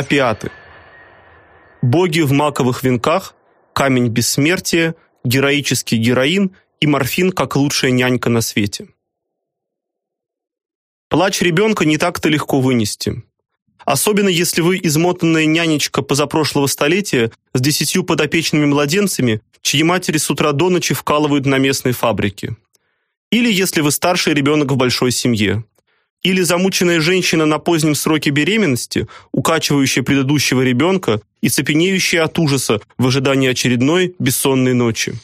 опиаты. Боги в маковых венках, камень бессмертия, героический героин и морфин как лучшая нянька на свете. Плач ребенка не так-то легко вынести. Особенно если вы измотанная нянечка позапрошлого столетия с десятью подопечными младенцами, чьи матери с утра до ночи вкалывают на местной фабрике. Или если вы старший ребенок в большой семье. Или замученная женщина на позднем сроке беременности, укачивающая предыдущего ребенка и цепенеющая от ужаса в ожидании очередной бессонной ночи.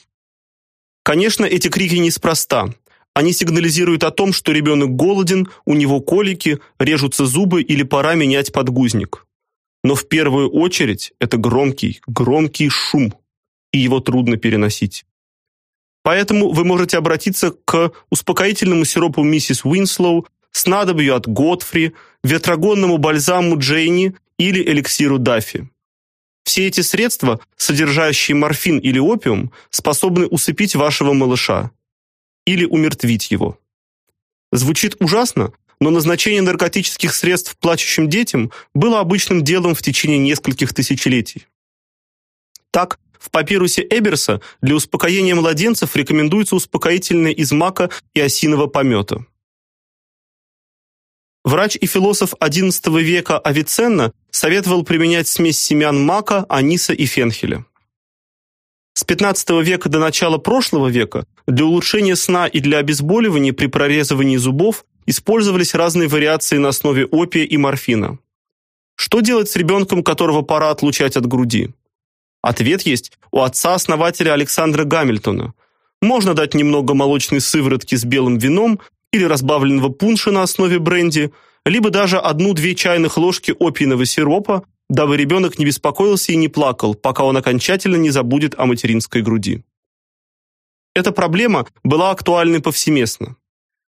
Конечно, эти крики неспроста. Они сигнализируют о том, что ребенок голоден, у него колики, режутся зубы или пора менять подгузник. Но в первую очередь это громкий, громкий шум, и его трудно переносить. Поэтому вы можете обратиться к успокоительному сиропу миссис Уинслоу, снадобью от Готфри, ветрогонному бальзаму Джейни или эликсиру Даффи. Все эти средства, содержащие морфин или опиум, способны усыпить вашего малыша или умертвить его. Звучит ужасно, но назначение наркотических средств плачущим детям было обычным делом в течение нескольких тысячелетий. Так, в папирусе Эберса для успокоения младенцев рекомендуется успокоительное из мака и осиного помета. Врач и философ XI века Авиценна советовал применять смесь семян мака, аниса и фенхеля. С XV века до начала прошлого века для улучшения сна и для обезболивания при прорезывании зубов использовались разные вариации на основе опия и морфина. Что делать с ребенком, которого пора отлучать от груди? Ответ есть у отца-основателя Александра Гамильтона. Можно дать немного молочной сыворотки с белым вином или разбавленного пунша на основе бренди, либо даже одну-две чайных ложки опийного сиропа, дабы ребенок не беспокоился и не плакал, пока он окончательно не забудет о материнской груди. Эта проблема была актуальной повсеместно.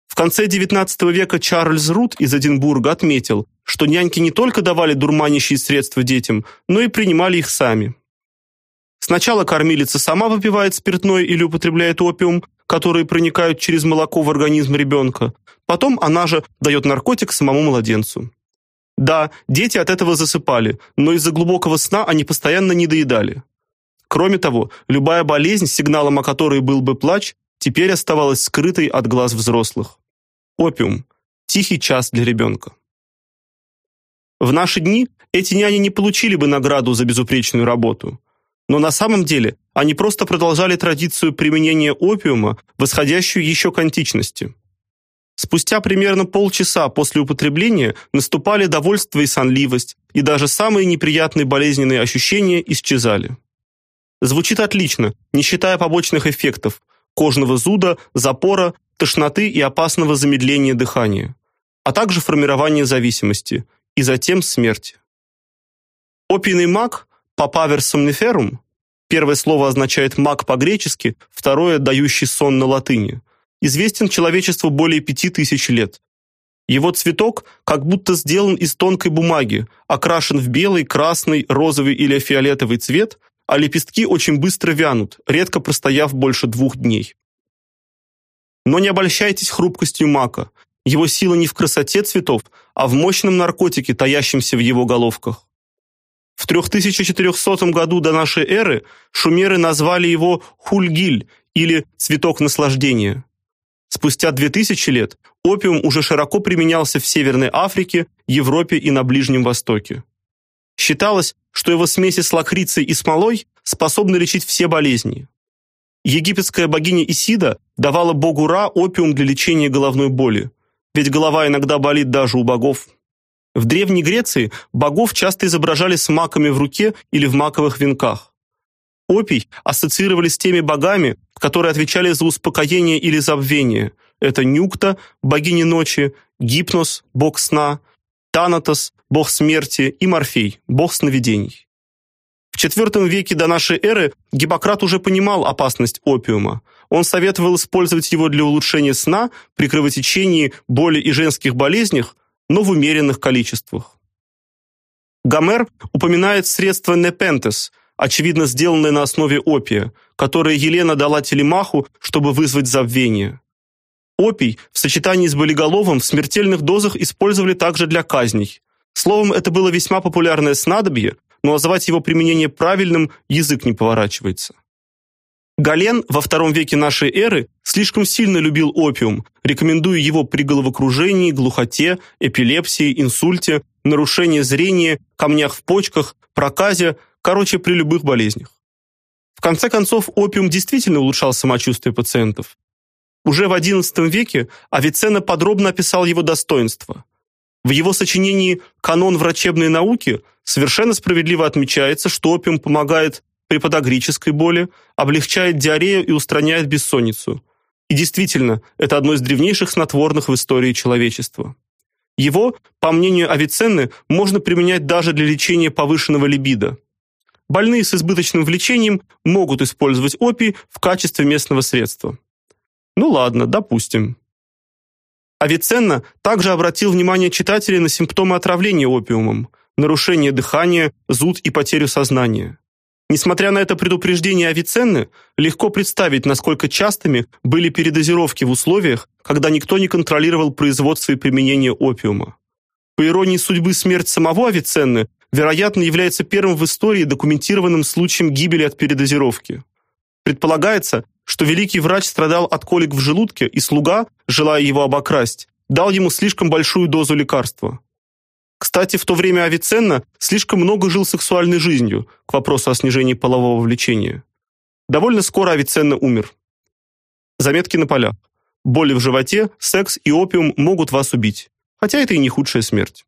В конце XIX века Чарльз Рут из Эдинбурга отметил, что няньки не только давали дурманящие средства детям, но и принимали их сами. Сначала кормилица сама выпивает спиртное или употребляет опиум, которые проникают через молоко в организм ребенка. Потом она же дает наркотик самому младенцу. Да, дети от этого засыпали, но из-за глубокого сна они постоянно недоедали. Кроме того, любая болезнь, сигналом о которой был бы плач, теперь оставалась скрытой от глаз взрослых. Опиум тихий час для ребенка. В наши дни эти няни не получили бы награду за безупречную работу. Но на самом деле они просто продолжали традицию применения опиума, восходящую еще к античности. Спустя примерно полчаса после употребления наступали довольство и сонливость, и даже самые неприятные болезненные ощущения исчезали. Звучит отлично, не считая побочных эффектов: кожного зуда, запора, тошноты и опасного замедления дыхания, а также формирования зависимости и затем смерти. Опийный мак Papaver somniferum первое слово означает маг по-гречески, второе дающий сон на латыни. Известен человечеству более пяти тысяч лет. Его цветок как будто сделан из тонкой бумаги, окрашен в белый, красный, розовый или фиолетовый цвет, а лепестки очень быстро вянут, редко простояв больше двух дней. Но не обольщайтесь хрупкостью мака. Его сила не в красоте цветов, а в мощном наркотике, таящемся в его головках. В 3400 году до нашей эры шумеры назвали его хульгиль или цветок наслаждения. Спустя 2000 лет опиум уже широко применялся в Северной Африке, Европе и на Ближнем Востоке. Считалось, что его смеси с лакрицей и смолой способны лечить все болезни. Египетская богиня Исида давала богу Ра опиум для лечения головной боли, ведь голова иногда болит даже у богов. В Древней Греции богов часто изображали с маками в руке или в маковых венках. Опий ассоциировали с теми богами, которые отвечали за успокоение или забвение. Это Нюкта, богиня ночи, Гипнос, бог сна, Танатос, бог смерти и Морфей, бог сновидений. В IV веке до нашей эры Гиппократ уже понимал опасность опиума. Он советовал использовать его для улучшения сна, при кровотечении, боли и женских болезнях, но в умеренных количествах. Гомер упоминает средство непентес, очевидно сделанное на основе опия, которое Елена дала Телемаху, чтобы вызвать забвение. Опий в сочетании с болиголовым в смертельных дозах использовали также для казней. Словом, это было весьма популярное снадобье, но назвать его применение правильным язык не поворачивается. Гален во втором веке нашей эры слишком сильно любил опиум, рекомендуя его при головокружении, глухоте, эпилепсии, инсульте, нарушении зрения, камнях в почках, проказе, короче, при любых болезнях. В конце концов, опиум действительно улучшал самочувствие пациентов. Уже в XI веке Авиценна подробно описал его достоинства. В его сочинении «Канон врачебной науки» совершенно справедливо отмечается, что опиум помогает при подагрической боли, облегчает диарею и устраняет бессонницу. И действительно, это одно из древнейших снотворных в истории человечества. Его, по мнению Авиценны, можно применять даже для лечения повышенного либидо. Больные с избыточным влечением могут использовать опий в качестве местного средства. Ну ладно, допустим. Авиценна также обратил внимание читателей на симптомы отравления опиумом: нарушение дыхания, зуд и потерю сознания. Несмотря на это предупреждение Авиценны, легко представить, насколько частыми были передозировки в условиях, когда никто не контролировал производство и применение опиума. По иронии судьбы, смерть самого Авиценны, вероятно, является первым в истории документированным случаем гибели от передозировки. Предполагается, что великий врач страдал от колик в желудке, и слуга, желая его обокрасть, дал ему слишком большую дозу лекарства. Кстати, в то время Авиценна слишком много жил сексуальной жизнью, к вопросу о снижении полового влечения. Довольно скоро Авиценна умер. Заметки на полях. Боли в животе, секс и опиум могут вас убить. Хотя это и не худшая смерть.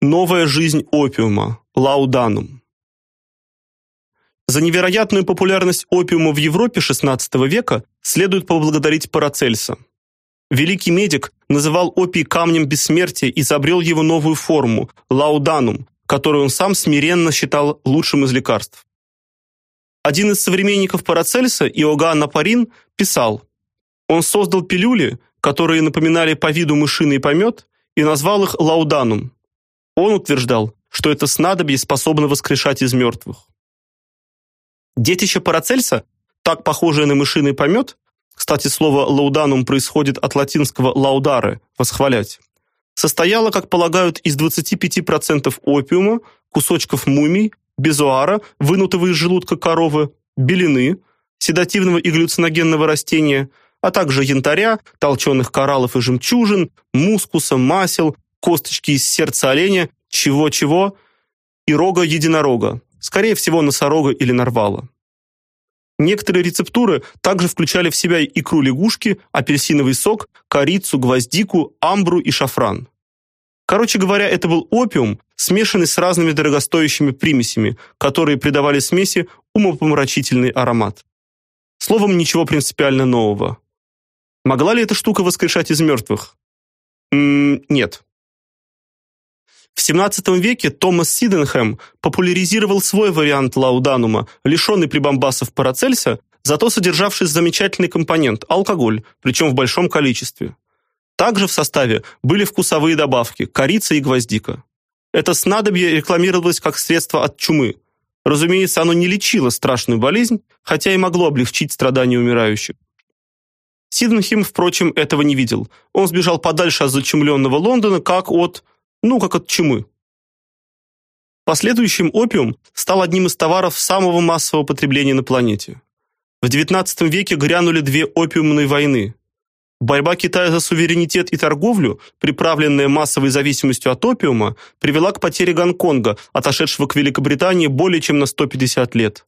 Новая жизнь опиума. Лауданум. За невероятную популярность опиума в Европе XVI века следует поблагодарить Парацельса. Великий медик называл опий камнем бессмертия и изобрел его новую форму лауданум, которую он сам смиренно считал лучшим из лекарств. Один из современников Парацельса, Иоганн Апарин, писал: Он создал пилюли, которые напоминали по виду мышиный помет, и назвал их лауданум. Он утверждал, что это снадобье способно воскрешать из мертвых. Детище Парацельса, так похожее на мышиный помет, кстати, слово лауданум происходит от латинского laudare восхвалять. Состояло, как полагают, из 25% опиума, кусочков мумий, безуара, вынутого из желудка коровы, белины, седативного и глюциногенного растения, а также янтаря, толченых кораллов и жемчужин, мускуса, масел, косточки из сердца оленя, чего-чего, и рога единорога, скорее всего, носорога или нарвала. Некоторые рецептуры также включали в себя икру лягушки, апельсиновый сок, корицу, гвоздику, амбру и шафран. Короче говоря, это был опиум, смешанный с разными дорогостоящими примесями, которые придавали смеси умопомрачительный аромат. Словом, ничего принципиально нового. Могла ли эта штука воскрешать из мертвых? М -м нет. В XVII веке Томас Сиденхэм популяризировал свой вариант лауданума, лишенный прибамбасов парацельса, зато содержавший замечательный компонент алкоголь, причем в большом количестве. Также в составе были вкусовые добавки корица и гвоздика. Это снадобье рекламировалось как средство от чумы. Разумеется, оно не лечило страшную болезнь, хотя и могло облегчить страдания умирающих. Сиденхэм, впрочем, этого не видел. Он сбежал подальше от зачумленного Лондона, как от ну, как от чумы. В последующем опиум стал одним из товаров самого массового потребления на планете. В XIX веке грянули две опиумные войны. Борьба Китая за суверенитет и торговлю, приправленная массовой зависимостью от опиума, привела к потере Гонконга, отошедшего к Великобритании более чем на 150 лет.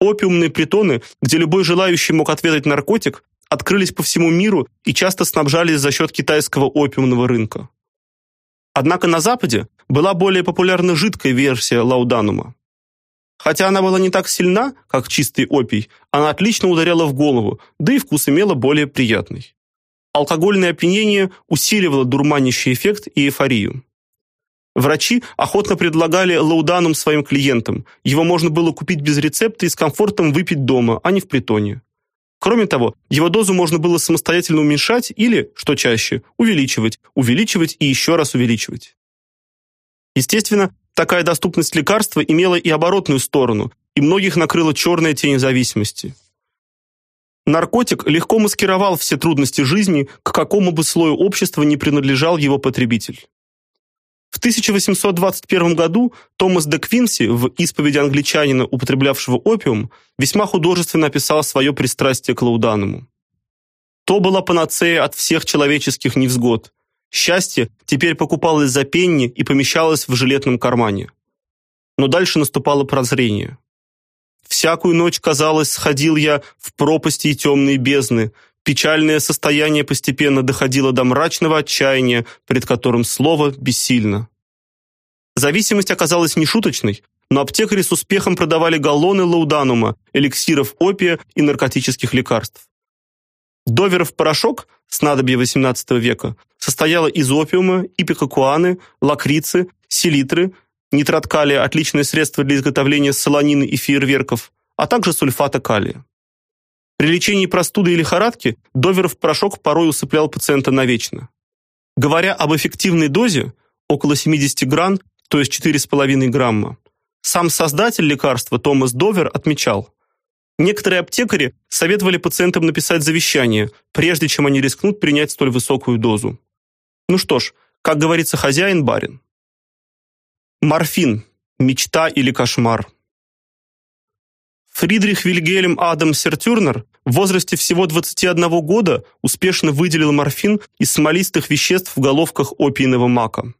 Опиумные притоны, где любой желающий мог отведать наркотик, открылись по всему миру и часто снабжались за счет китайского опиумного рынка. Однако на Западе была более популярна жидкая версия лауданума. Хотя она была не так сильна, как чистый опий, она отлично ударяла в голову, да и вкус имела более приятный. Алкогольное опьянение усиливало дурманящий эффект и эйфорию. Врачи охотно предлагали лауданум своим клиентам. Его можно было купить без рецепта и с комфортом выпить дома, а не в притоне. Кроме того, его дозу можно было самостоятельно уменьшать или, что чаще, увеличивать, увеличивать и еще раз увеличивать. Естественно, такая доступность лекарства имела и оборотную сторону, и многих накрыла черная тень зависимости. Наркотик легко маскировал все трудности жизни, к какому бы слою общества ни принадлежал его потребитель. В 1821 году Томас де Квинси в исповеди англичанина, употреблявшего опиум, весьма художественно описал свое пристрастие к лаудануму. То была панацея от всех человеческих невзгод. Счастье теперь покупалось за пенни и помещалось в жилетном кармане. Но дальше наступало прозрение. Всякую ночь, казалось, сходил я в пропасти и темные бездны. Печальное состояние постепенно доходило до мрачного отчаяния, пред которым слово бессильно. Зависимость оказалась нешуточной, но аптекари с успехом продавали галлоны лауданума, эликсиров опия и наркотических лекарств. Доверов порошок, снадобье XVIII века, состояло из опиума, ипикакуаны, лакрицы, селитры, нитрат калия отличное средство для изготовления солонины и фейерверков, а также сульфата калия. При лечении простуды и лихорадки Доверов порошок порой усыплял пациента навечно. Говоря об эффективной дозе, около 70 гран, то есть 4,5 грамма, сам создатель лекарства Томас Довер отмечал: Некоторые аптекари советовали пациентам написать завещание, прежде чем они рискнут принять столь высокую дозу. Ну что ж, как говорится, хозяин барин. Морфин мечта или кошмар. Фридрих Вильгельм Адам Сертюрнер в возрасте всего 21 года успешно выделил морфин из смолистых веществ в головках опийного мака.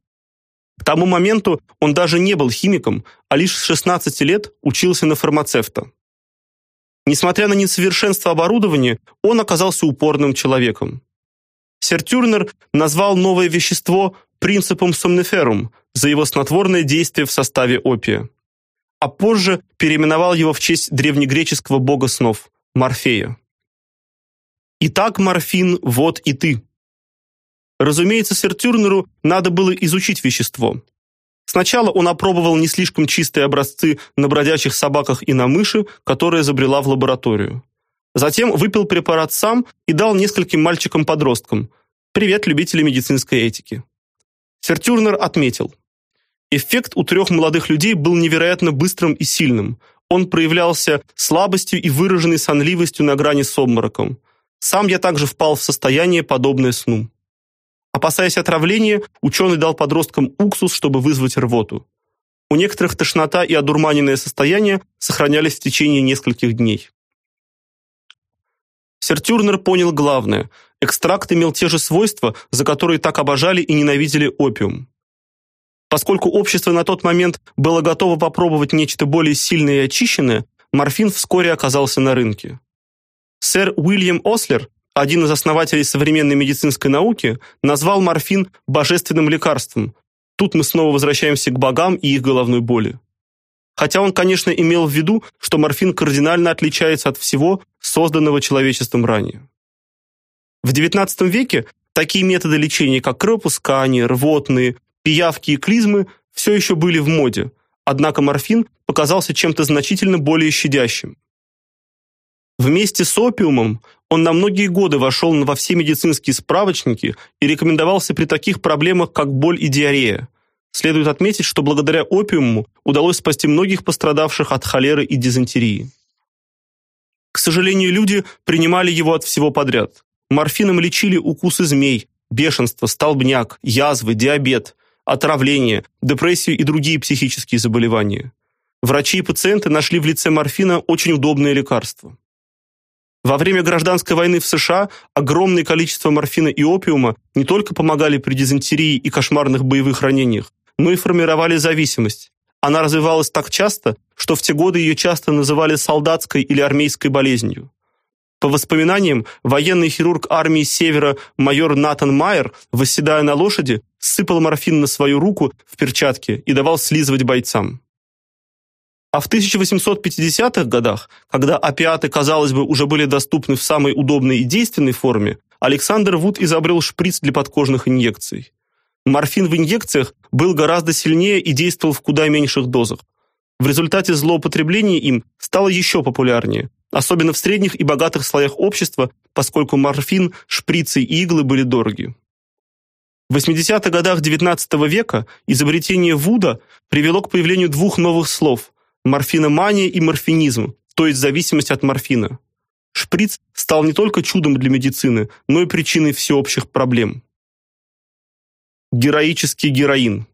К тому моменту он даже не был химиком, а лишь с 16 лет учился на фармацевта. Несмотря на несовершенство оборудования, он оказался упорным человеком. Сертюрнер назвал новое вещество принципом сомниферум за его снотворное действие в составе опия. А позже переименовал его в честь древнегреческого бога снов Морфея. Итак, морфин, вот и ты. Разумеется, Сертюрнеру надо было изучить вещество. Сначала он опробовал не слишком чистые образцы на бродячих собаках и на мыши, которые забрела в лабораторию. Затем выпил препарат сам и дал нескольким мальчикам-подросткам. Привет, любители медицинской этики. Сертюрнер отметил: эффект у трех молодых людей был невероятно быстрым и сильным. Он проявлялся слабостью и выраженной сонливостью на грани с обмороком. Сам я также впал в состояние подобное сну. Опасаясь отравления, ученый дал подросткам уксус, чтобы вызвать рвоту. У некоторых тошнота и одурманенное состояние сохранялись в течение нескольких дней. Сертюрнер понял главное: экстракт имел те же свойства, за которые так обожали и ненавидели опиум. Поскольку общество на тот момент было готово попробовать нечто более сильное и очищенное, морфин вскоре оказался на рынке. Сэр Уильям Ослер один из основателей современной медицинской науки, назвал морфин божественным лекарством. Тут мы снова возвращаемся к богам и их головной боли. Хотя он, конечно, имел в виду, что морфин кардинально отличается от всего, созданного человечеством ранее. В XIX веке такие методы лечения, как кровопускание, рвотные, пиявки и клизмы, все еще были в моде. Однако морфин показался чем-то значительно более щадящим. Вместе с опиумом он на многие годы вошел во все медицинские справочники и рекомендовался при таких проблемах, как боль и диарея. Следует отметить, что благодаря опиуму удалось спасти многих пострадавших от холеры и дизентерии. К сожалению, люди принимали его от всего подряд. Морфином лечили укусы змей, бешенство, столбняк, язвы, диабет, отравление, депрессию и другие психические заболевания. Врачи и пациенты нашли в лице морфина очень удобное лекарство. Во время гражданской войны в США огромное количество морфина и опиума не только помогали при дизентерии и кошмарных боевых ранениях, но и формировали зависимость. Она развивалась так часто, что в те годы ее часто называли солдатской или армейской болезнью. По воспоминаниям, военный хирург армии Севера майор Натан Майер, восседая на лошади, сыпал морфин на свою руку в перчатке и давал слизывать бойцам. А в 1850-х годах, когда опиаты, казалось бы, уже были доступны в самой удобной и действенной форме, Александр Вуд изобрел шприц для подкожных инъекций. Морфин в инъекциях был гораздо сильнее и действовал в куда меньших дозах. В результате злоупотребления им стало еще популярнее, особенно в средних и богатых слоях общества, поскольку морфин, шприцы и иглы были дороги. В 80-х годах XIX века изобретение Вуда привело к появлению двух новых слов – морфиномания и морфинизм, то есть зависимость от морфина. Шприц стал не только чудом для медицины, но и причиной всеобщих проблем. Героический героин.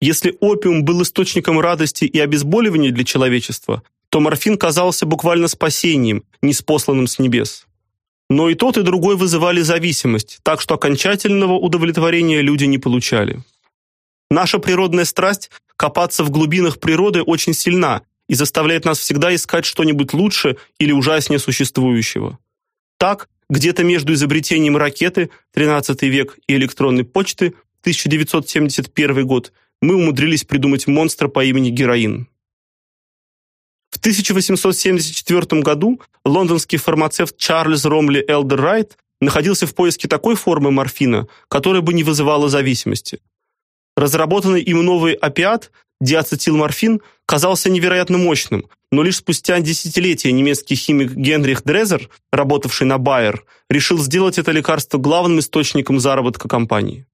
Если опиум был источником радости и обезболивания для человечества, то морфин казался буквально спасением, неспосланным с небес. Но и тот, и другой вызывали зависимость, так что окончательного удовлетворения люди не получали. Наша природная страсть копаться в глубинах природы очень сильна и заставляет нас всегда искать что-нибудь лучше или ужаснее существующего. Так, где-то между изобретением ракеты 13 век и электронной почты 1971 год мы умудрились придумать монстра по имени героин. В 1874 году лондонский фармацевт Чарльз Ромли Элдеррайт находился в поиске такой формы морфина, которая бы не вызывала зависимости. Разработанный им новый опиат, диацетилморфин, казался невероятно мощным, но лишь спустя десятилетия немецкий химик Генрих Дрезер, работавший на Байер, решил сделать это лекарство главным источником заработка компании.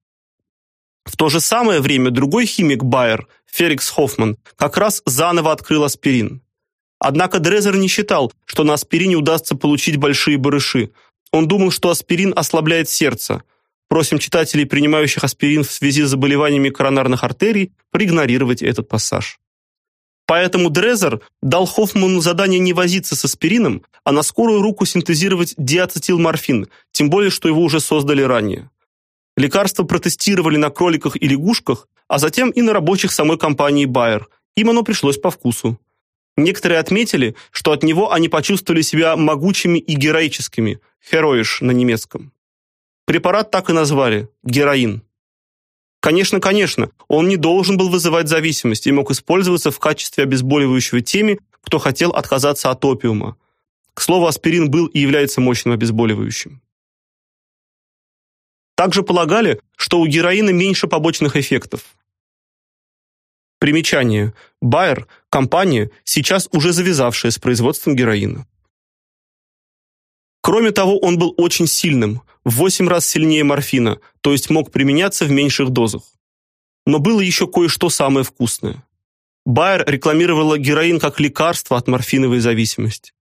В то же самое время другой химик Байер, Феликс Хоффман, как раз заново открыл аспирин. Однако Дрезер не считал, что на аспирине удастся получить большие барыши. Он думал, что аспирин ослабляет сердце, Просим читателей, принимающих аспирин в связи с заболеваниями коронарных артерий, проигнорировать этот пассаж. Поэтому Дрезер дал Хоффману задание не возиться с аспирином, а на скорую руку синтезировать диацетилморфин, тем более что его уже создали ранее. Лекарство протестировали на кроликах и лягушках, а затем и на рабочих самой компании Bayer. Им оно пришлось по вкусу. Некоторые отметили, что от него они почувствовали себя могучими и героическими, heroisch на немецком. Препарат так и назвали героин. Конечно, конечно, он не должен был вызывать зависимость и мог использоваться в качестве обезболивающего теми, кто хотел отказаться от опиума. К слову, аспирин был и является мощным обезболивающим. Также полагали, что у героина меньше побочных эффектов. Примечание. Bayer компания, сейчас уже завязавшая с производством героина. Кроме того, он был очень сильным, в 8 раз сильнее морфина, то есть мог применяться в меньших дозах. Но было еще кое-что самое вкусное. Байер рекламировала героин как лекарство от морфиновой зависимости.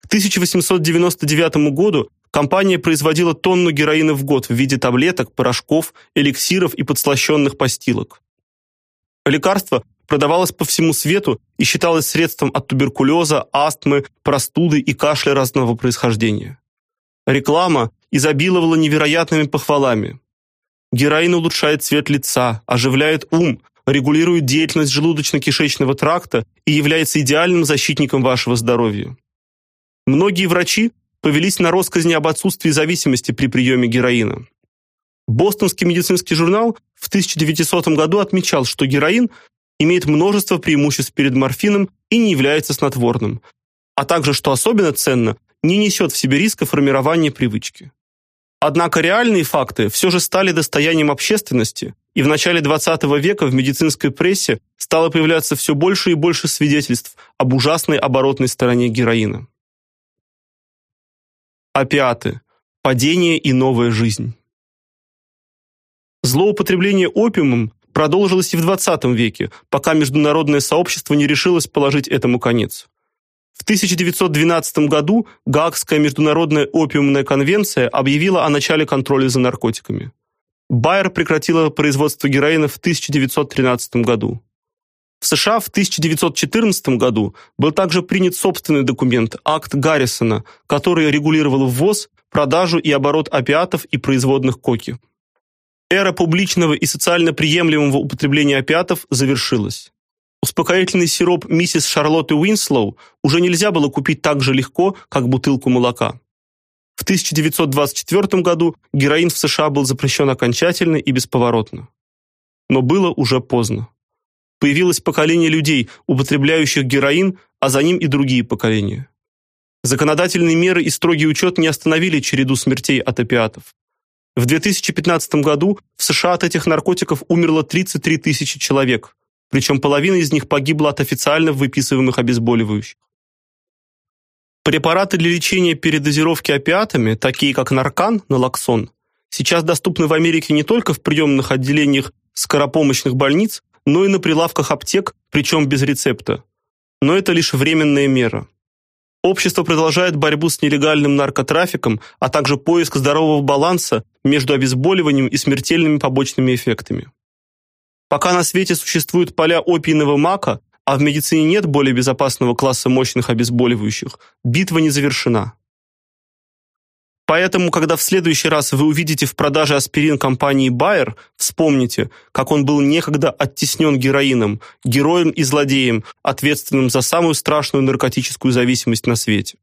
К 1899 году компания производила тонну героина в год в виде таблеток, порошков, эликсиров и подслащенных постилок. Лекарство продавалось по всему свету и считалось средством от туберкулеза, астмы, простуды и кашля разного происхождения. Реклама изобиловала невероятными похвалами. Героин улучшает цвет лица, оживляет ум, регулирует деятельность желудочно-кишечного тракта и является идеальным защитником вашего здоровья. Многие врачи повелись на россказни об отсутствии зависимости при приеме героина. Бостонский медицинский журнал в 1900 году отмечал, что героин имеет множество преимуществ перед морфином и не является снотворным, а также, что особенно ценно, не несет в себе риска формирования привычки. Однако реальные факты все же стали достоянием общественности, и в начале 20 века в медицинской прессе стало появляться все больше и больше свидетельств об ужасной оборотной стороне героина. Опиаты. Падение и новая жизнь. Злоупотребление опиумом продолжилось и в 20 веке, пока международное сообщество не решилось положить этому конец. В 1912 году Гаагская международная опиумная конвенция объявила о начале контроля за наркотиками. Байер прекратила производство героина в 1913 году. В США в 1914 году был также принят собственный документ Акт Гаррисона, который регулировал ввоз, продажу и оборот опиатов и производных коки. Эра публичного и социально приемлемого употребления опиатов завершилась. Успокоительный сироп миссис Шарлотты Уинслоу уже нельзя было купить так же легко, как бутылку молока. В 1924 году героин в США был запрещен окончательно и бесповоротно. Но было уже поздно. Появилось поколение людей, употребляющих героин, а за ним и другие поколения. Законодательные меры и строгий учет не остановили череду смертей от опиатов. В 2015 году в США от этих наркотиков умерло 33 тысячи человек, причем половина из них погибла от официально выписываемых обезболивающих. Препараты для лечения передозировки опиатами, такие как Наркан, Налоксон, сейчас доступны в Америке не только в приемных отделениях скоропомощных больниц, но и на прилавках аптек, причем без рецепта. Но это лишь временная мера. Общество продолжает борьбу с нелегальным наркотрафиком, а также поиск здорового баланса между обезболиванием и смертельными побочными эффектами. Пока на свете существуют поля опийного мака, а в медицине нет более безопасного класса мощных обезболивающих, битва не завершена. Поэтому, когда в следующий раз вы увидите в продаже аспирин компании Bayer, вспомните, как он был некогда оттеснен героином, героем и злодеем, ответственным за самую страшную наркотическую зависимость на свете.